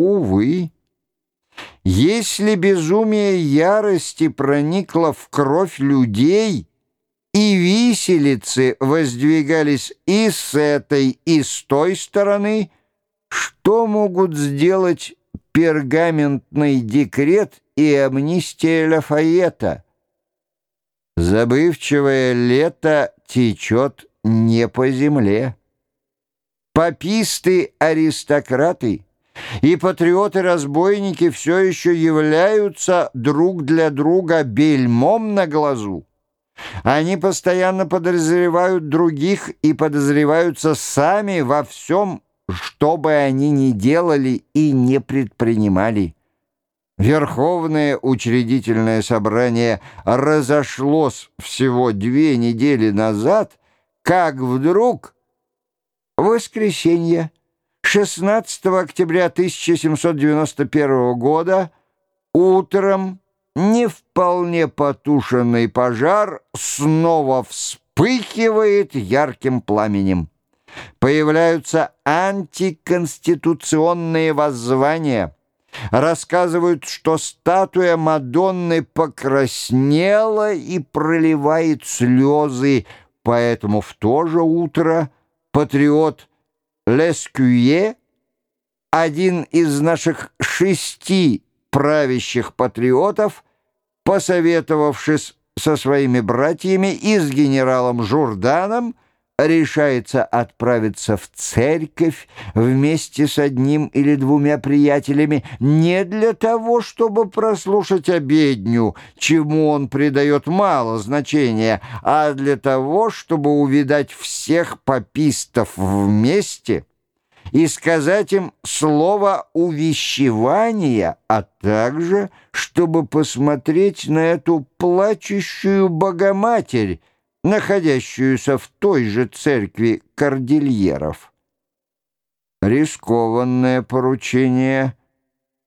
Увы, если безумие ярости проникло в кровь людей, и виселицы воздвигались и с этой, и с той стороны, что могут сделать пергаментный декрет и амнистия Лафайета? Забывчивое лето течет не по земле. Паписты-аристократы и патриоты-разбойники все еще являются друг для друга бельмом на глазу. Они постоянно подозревают других и подозреваются сами во всем, что бы они ни делали и не предпринимали. Верховное учредительное собрание разошлось всего две недели назад, как вдруг воскресенье 16 октября 1791 года утром не вполне потушенный пожар снова вспыхивает ярким пламенем. Появляются антиконституционные воззвания. Рассказывают, что статуя Мадонны покраснела и проливает слезы, поэтому в то же утро патриот Лескюе, один из наших шести правящих патриотов, посоветовавшись со своими братьями и с генералом Журданом, решается отправиться в церковь вместе с одним или двумя приятелями не для того, чтобы прослушать обедню, чему он придает мало значения, а для того, чтобы увидать всех попистов вместе — и сказать им слово увещевания, а также, чтобы посмотреть на эту плачущую Богоматерь, находящуюся в той же церкви кордильеров. Рискованное поручение,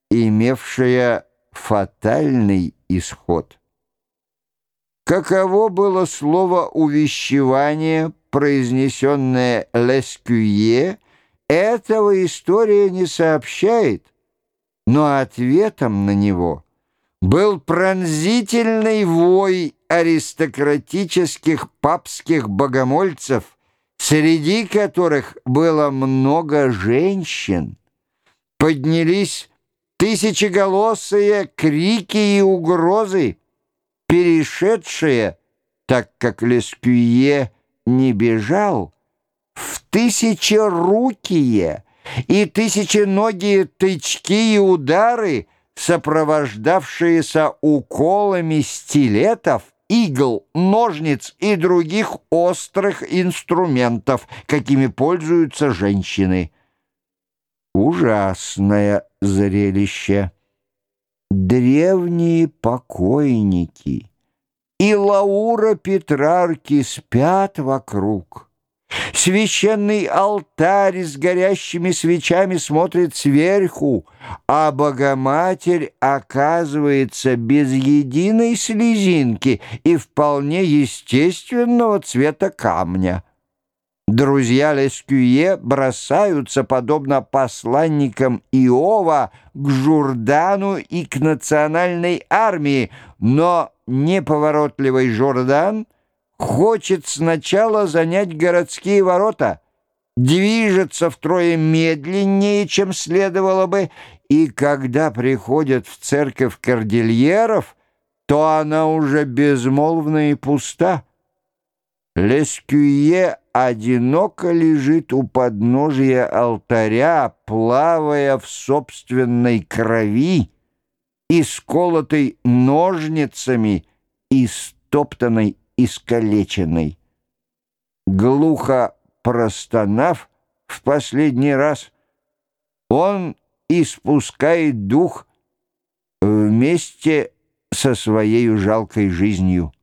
имевшее фатальный исход. Каково было слово увещевания, произнесенное Лескюе, этого история не сообщает, но ответом на него был пронзительный вой аристократических папских богомольцев, среди которых было много женщин. Поднялись тысячеголосые крики и угрозы, перешедшие, так как Лескюе не бежал, тысячерукие и тысяченогие тычки и удары, сопровождавшиеся уколами стилетов, игл, ножниц и других острых инструментов, какими пользуются женщины. Ужасное зрелище. Древние покойники и Лаура Петрарки спят вокруг. Священный алтарь с горящими свечами смотрит сверху, а Богоматерь оказывается без единой слезинки и вполне естественного цвета камня. Друзья Лескюе бросаются, подобно посланникам Иова, к Журдану и к национальной армии, но неповоротливый Журдан — хочет сначала занять городские ворота, движется втрое медленнее, чем следовало бы, и когда приходят в церковь кордильеров, то она уже безмолвна и пуста. Лескюе одиноко лежит у подножия алтаря, плавая в собственной крови, исколотой ножницами и стоптанной искалеченной. Глухо простонав в последний раз, он испускает дух вместе со своей жалкой жизнью.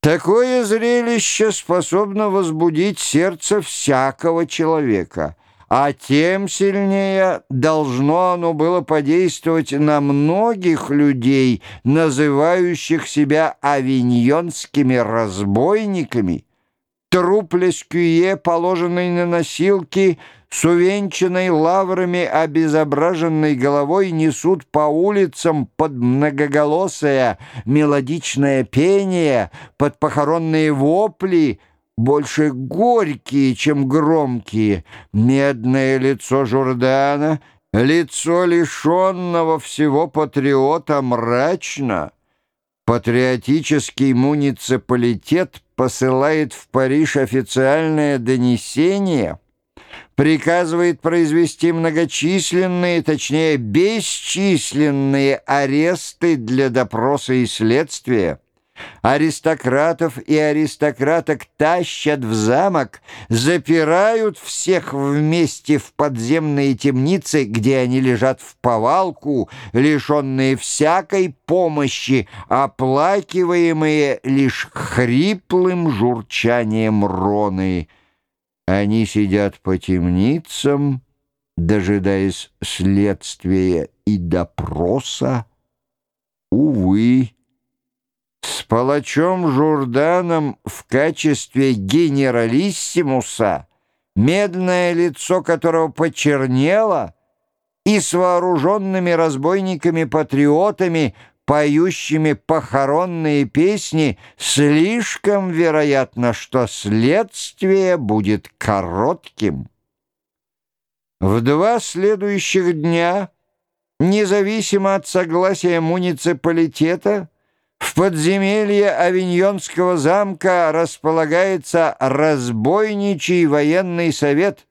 Такое зрелище способно возбудить сердце всякого человека — а тем сильнее должно оно было подействовать на многих людей, называющих себя авиньонскими разбойниками, Труп Лескюе, положенный на носилки, с увенчанной лаврами обезображенной головой несут по улицам под многоголосое мелодичное пение, под похоронные вопли, больше горькие, чем громкие. Медное лицо Журдана, лицо лишенного всего патриота мрачно. Патриотический муниципалитет посылает в Париж официальное донесение, приказывает произвести многочисленные, точнее, бесчисленные аресты для допроса и следствия. Аристократов и аристократок тащат в замок, запирают всех вместе в подземные темницы, где они лежат в повалку, лишенные всякой помощи, оплакиваемые лишь хриплым журчанием роны. Они сидят по темницам, дожидаясь следствия и допроса. Увы, с палачом Журданом в качестве генералиссимуса, медное лицо которого почернело, и с вооруженными разбойниками-патриотами, поющими похоронные песни, слишком вероятно, что следствие будет коротким. В два следующих дня, независимо от согласия муниципалитета, в подземелье Авиньонского замка располагается разбойничий военный совет.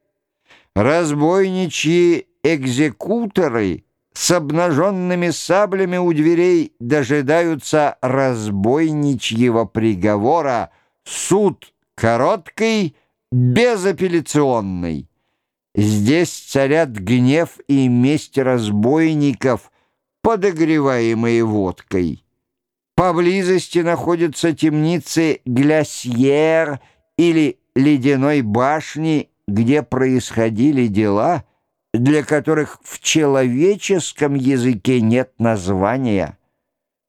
Разбойничьи экзекуторы с обнаженными саблями у дверей дожидаются разбойничьего приговора. Суд короткий, безапелляционный. Здесь царят гнев и месть разбойников, подогреваемые водкой. Поблизости находятся темницы Глясьер или Ледяной башни, где происходили дела, для которых в человеческом языке нет названия.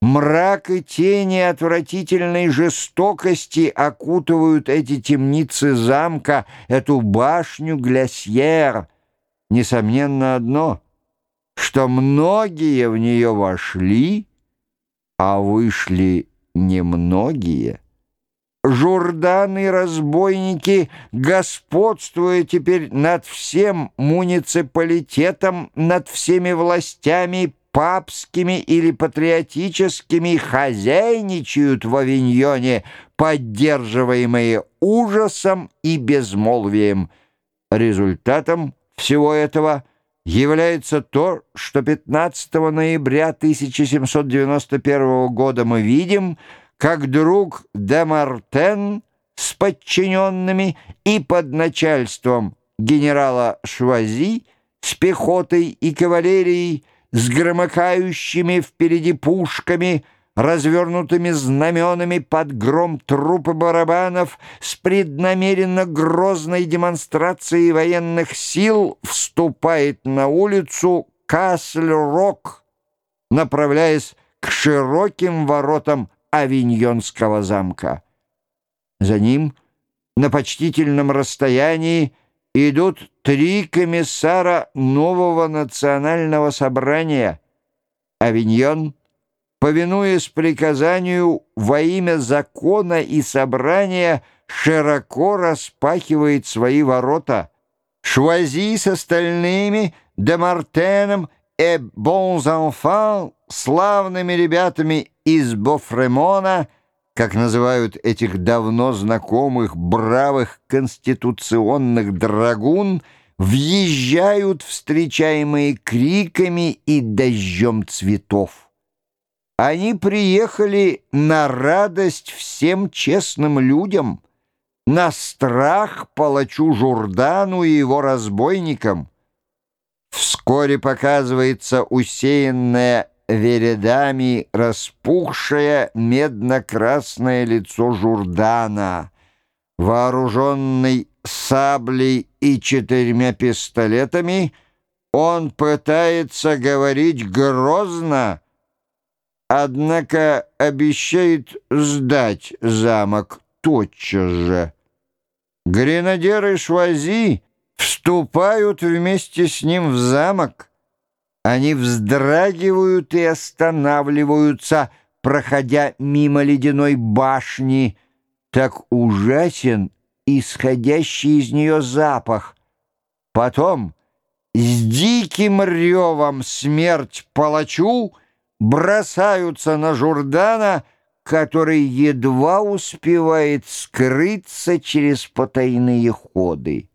Мрак и тени отвратительной жестокости окутывают эти темницы замка, эту башню Глясьер. Несомненно одно, что многие в нее вошли — а вышли немногие. Журданы-разбойники, господствуя теперь над всем муниципалитетом, над всеми властями, папскими или патриотическими, хозяйничают в Авиньоне, поддерживаемые ужасом и безмолвием. Результатом всего этого – является то, что 15 ноября 1791 года мы видим, как друг Демартен с подчиненными и под начальством генерала Швази с пехотой и кавалерией, с громыкающими впереди пушками – развернутыми знаменами под гром трупы барабанов с преднамеренно грозной демонстрацией военных сил вступает на улицу Касль-Рок, направляясь к широким воротам Авиньонского замка. За ним на почтительном расстоянии идут три комиссара нового национального собрания. Авиньон — повинуясь приказанию во имя закона и собрания, широко распахивает свои ворота. Швази с остальными, Демартеном и Enfants, славными ребятами из Бофремона, как называют этих давно знакомых бравых конституционных драгун, въезжают, встречаемые криками и дождем цветов. Они приехали на радость всем честным людям, на страх палачу Журдану и его разбойникам. Вскоре показывается усеянное вередами распухшее медно-красное лицо Журдана, вооруженный саблей и четырьмя пистолетами, он пытается говорить грозно, однако обещает сдать замок тотчас же. Гренадеры Швази вступают вместе с ним в замок. Они вздрагивают и останавливаются, проходя мимо ледяной башни. Так ужасен исходящий из нее запах. Потом с диким ревом смерть палачу бросаются на Журдана, который едва успевает скрыться через потайные ходы.